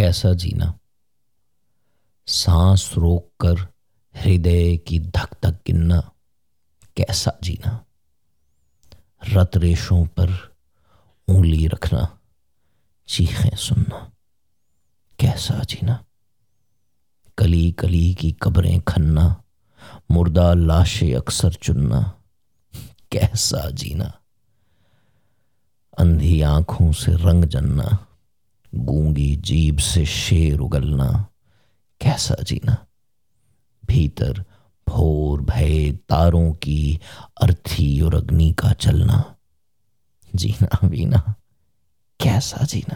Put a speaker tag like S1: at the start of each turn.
S1: کیسا جینا۔ سانس روک کر ہردے کی دھک دھک گننا، کیسا جینا۔ رت ریشوں پر انگلی رکھنا، چیخیں سننا، کیسا جینا۔ کلی کلی کی قبریں کھننا، مردہ لاشیں اکثر چننا، کیسا جینا۔ اندھی آنکھوں سے رنگ جننا۔ گونگی جیب سے شیر اگلنا، کیسا جینا؟ بھیتر بھور بھے تاروں کی ارتھی اور اگنی کا چلنا۔ جینا بینا کیسا جینا؟